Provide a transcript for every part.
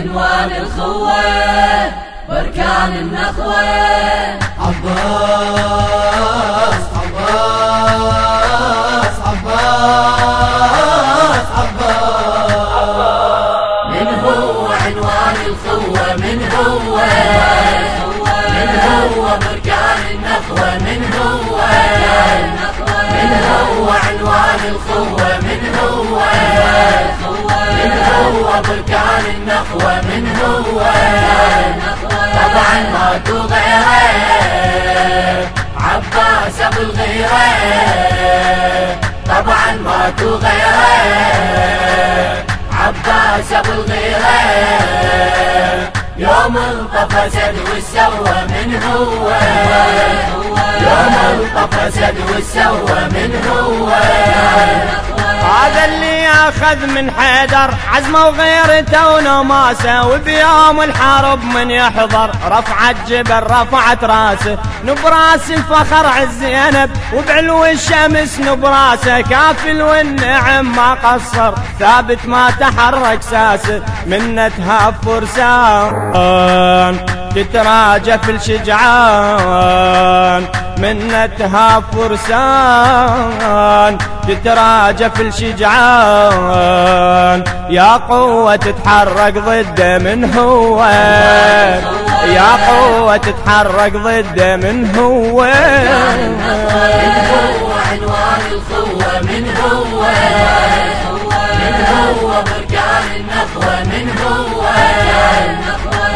عنوان الخوة واركان النخوة. عباس عباس عباس عباس. من هو عنوان الخوة؟ من هو؟ من هو بركان النخوة من هو؟ من هو عنوان الخوة من هو؟ من هو بركان النخوة من هو؟ طبعا ماكو غيره عباس أبو الغيرة. طبعا ماكو غيره عباس أبو الغيرة. يوم الطفى سد والسوى من هو. يوم الطفى سد والسوى من هو. هذا اللي ياخذ من حيدر. عزمه وغيرته ونماسه وبيوم الحرب من يحضر. رفعت جبل رفعت راسه. نبراس الفخر عز زينب وبعلو الشمس نبراسه. كافل والنعم ما قصر ثابت ما تحرك ساسه. منتها فرسان تتراجف الشجعان. منتها فرسان تتراجف الشجعان. يا قوة تتحرك ضده من هو. يا قوة تتحرك ضده من هو من هو عنوان الخوة من هو من هو بركان النخوة من هو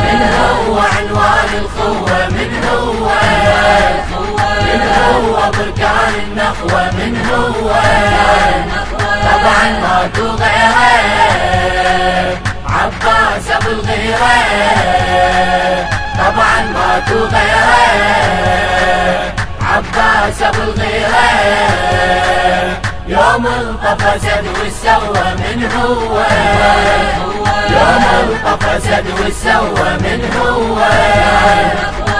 من هو عنوان الخوة من هو. هو بركان النخوة من هو. طبعا ماكو غيره. عباس أبو الغيره. طبعا ماكو غيره. عباس أبو الغيره. يوم الطفى سد والسوى من هو. يوم الطفى سد والسوى من هو.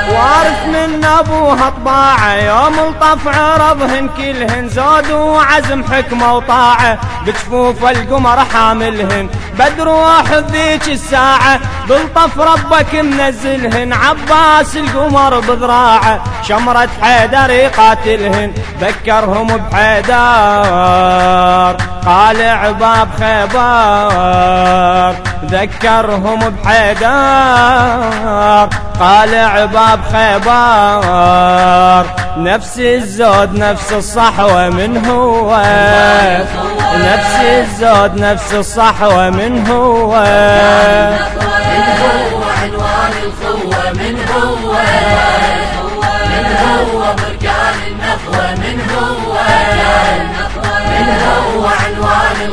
وارث من ابوها طباعة يوم الطف عرضهن كلهن زود وعزم حكمه وطاعة. بجفوف القمر حاملهن بدروح ذيك الساعة. بالطف ربك منزلهن عباس القمر بذراعة. شمرة حيدر يقاتلهن ذكرهم بحيدر. قال عباب خيبر ذكرهم بحيدر. قال عباب خيبر نفس الزود نفس الصحوة من هو. نفس الزود نفس الصحوة من هو.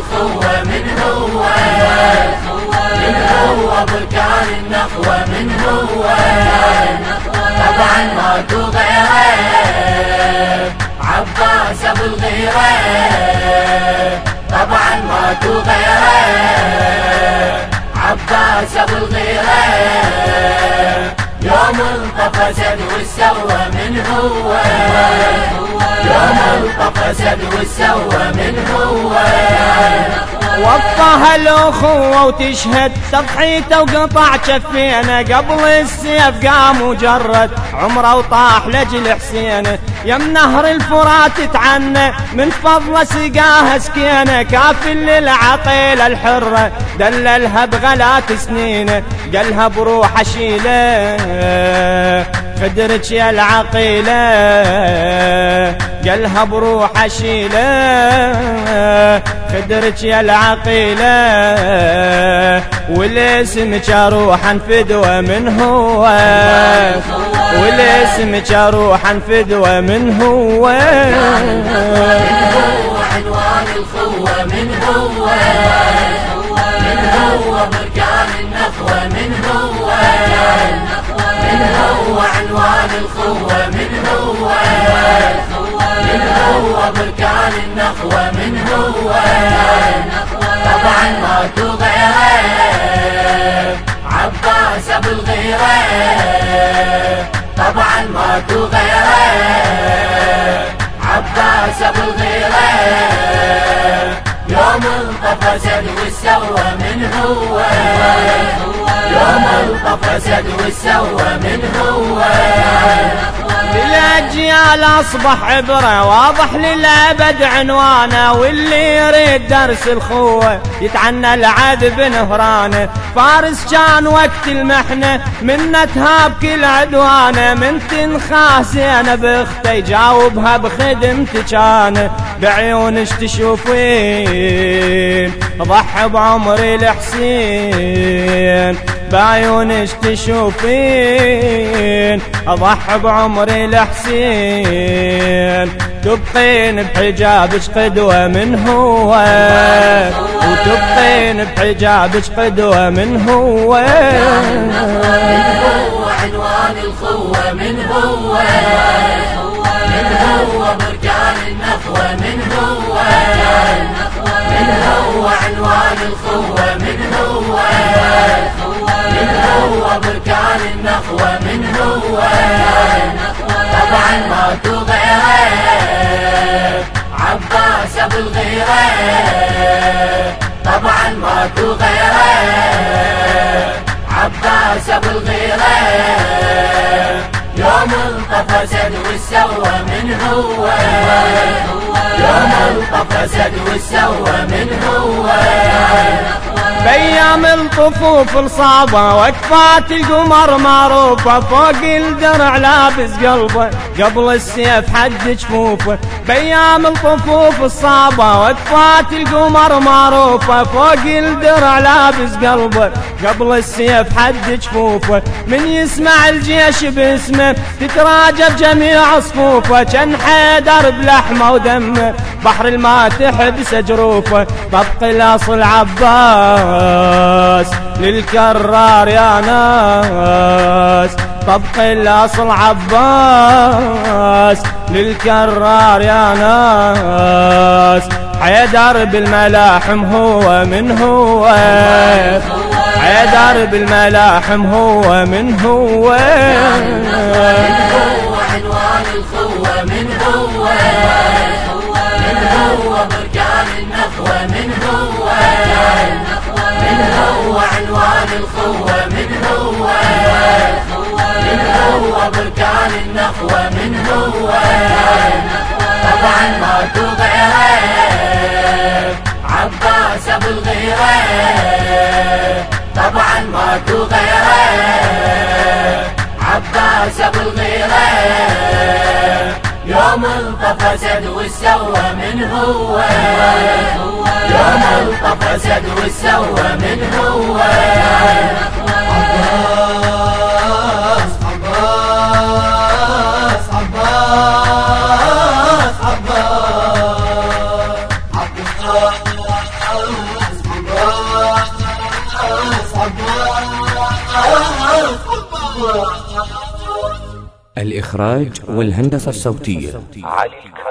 الخوة من هو؟ من هو بركان النخوة من هو؟ طبعا ماكو غيره عباس أبو الغيرة. طبعا ماكو غيره عباس أبو الغيره يوم الطفى سد والسوى من هو. يوم الطفى سد والسوى من هو. وفاها الاخوة وتشهد. تضحيته وقطع كفينه قبل السيف قام وجرد عمره وطاح لجل حسينة. يم نهر الفرات تعنى. من فضل سقاها سكينة. كافل للعقيلة الحرة دللها بغلات سنينة. قالها بروح أشيله. خدرك يا العقيلة قالها بروح اشيله خدرك يا العقيلة والاسمك أروح انفدوه من هو والاسمك أروح انفدوه من هو. من هو من هو بركان النخوة من هو. من هو؟ عنوان الخوة من هو من هو بركان النخوة من هو طبعا ماكو غيره عباس ابو الغيره طبعا ماكو غيره عباس ابو الغيره يوم انطفى سد والسوى من هو فسد والسوى من هو. للأجيال أصبح عبرة واضح للأبد عنوانه واللي يريد درس الخوة يتعنى العذب نهرانه فارس كان وقت المحنة منه تهاب كل عدوانه من تنخاه زينة بخته يجاوبها بخدمته كان بعيونش تشوفين ضحى بعمري الحسين بعيونش تشوفين اضحي بعمري لحسين تبقين بحجابك قدوة من هو. وتبقين بحجابك قدوة من هو. عنوان الخوة من هو. من هو بركان النخوة من هو. من هو؟ عنوان الخوة من هو هو بركان النخوة من هو طبعا ما غيره عباس ابو الغيرة طبعا ما غيره عباس ابو الغيرة يوم الطفى سد والسوى من هو يوم الطفى سد والسوى من هو. بيام الطفوف الصعبة وقفات القمر معروفة فوق الدرع لابس قلبه قبل السيف حد جفوفه. بيام الطفوف الصعبة وقفات القمر معروفة فوق الدرع لابس قلبه قبل السيف حد جفوفه. من يسمع الجيش باسمه تتراجب جميع صفوفه. كان حيدر بلحمه ودمه بحر الماء تحبس جروفه طبق الاصل عباس. للكرار يا ناس. طبق الأصل عباس للكرار يا ناس. حيدر بالملاحم هو من هو حيدر بالملاحم هو من هو. عنوان الخوة من هو من هو بركان النخوة من هو. الخوة من هو. من هو بركان النخوة من هو. طبعا ما غيره عباس أبو الغيره طبعا ماكو غيره عباس أبو الغيره يوم الطفى سد والسوى من هو. يوم الطفى سد والسوى من هو. عباس عباس عباس عباس. الإخراج والهندسة الصوتية. علي الكربلاء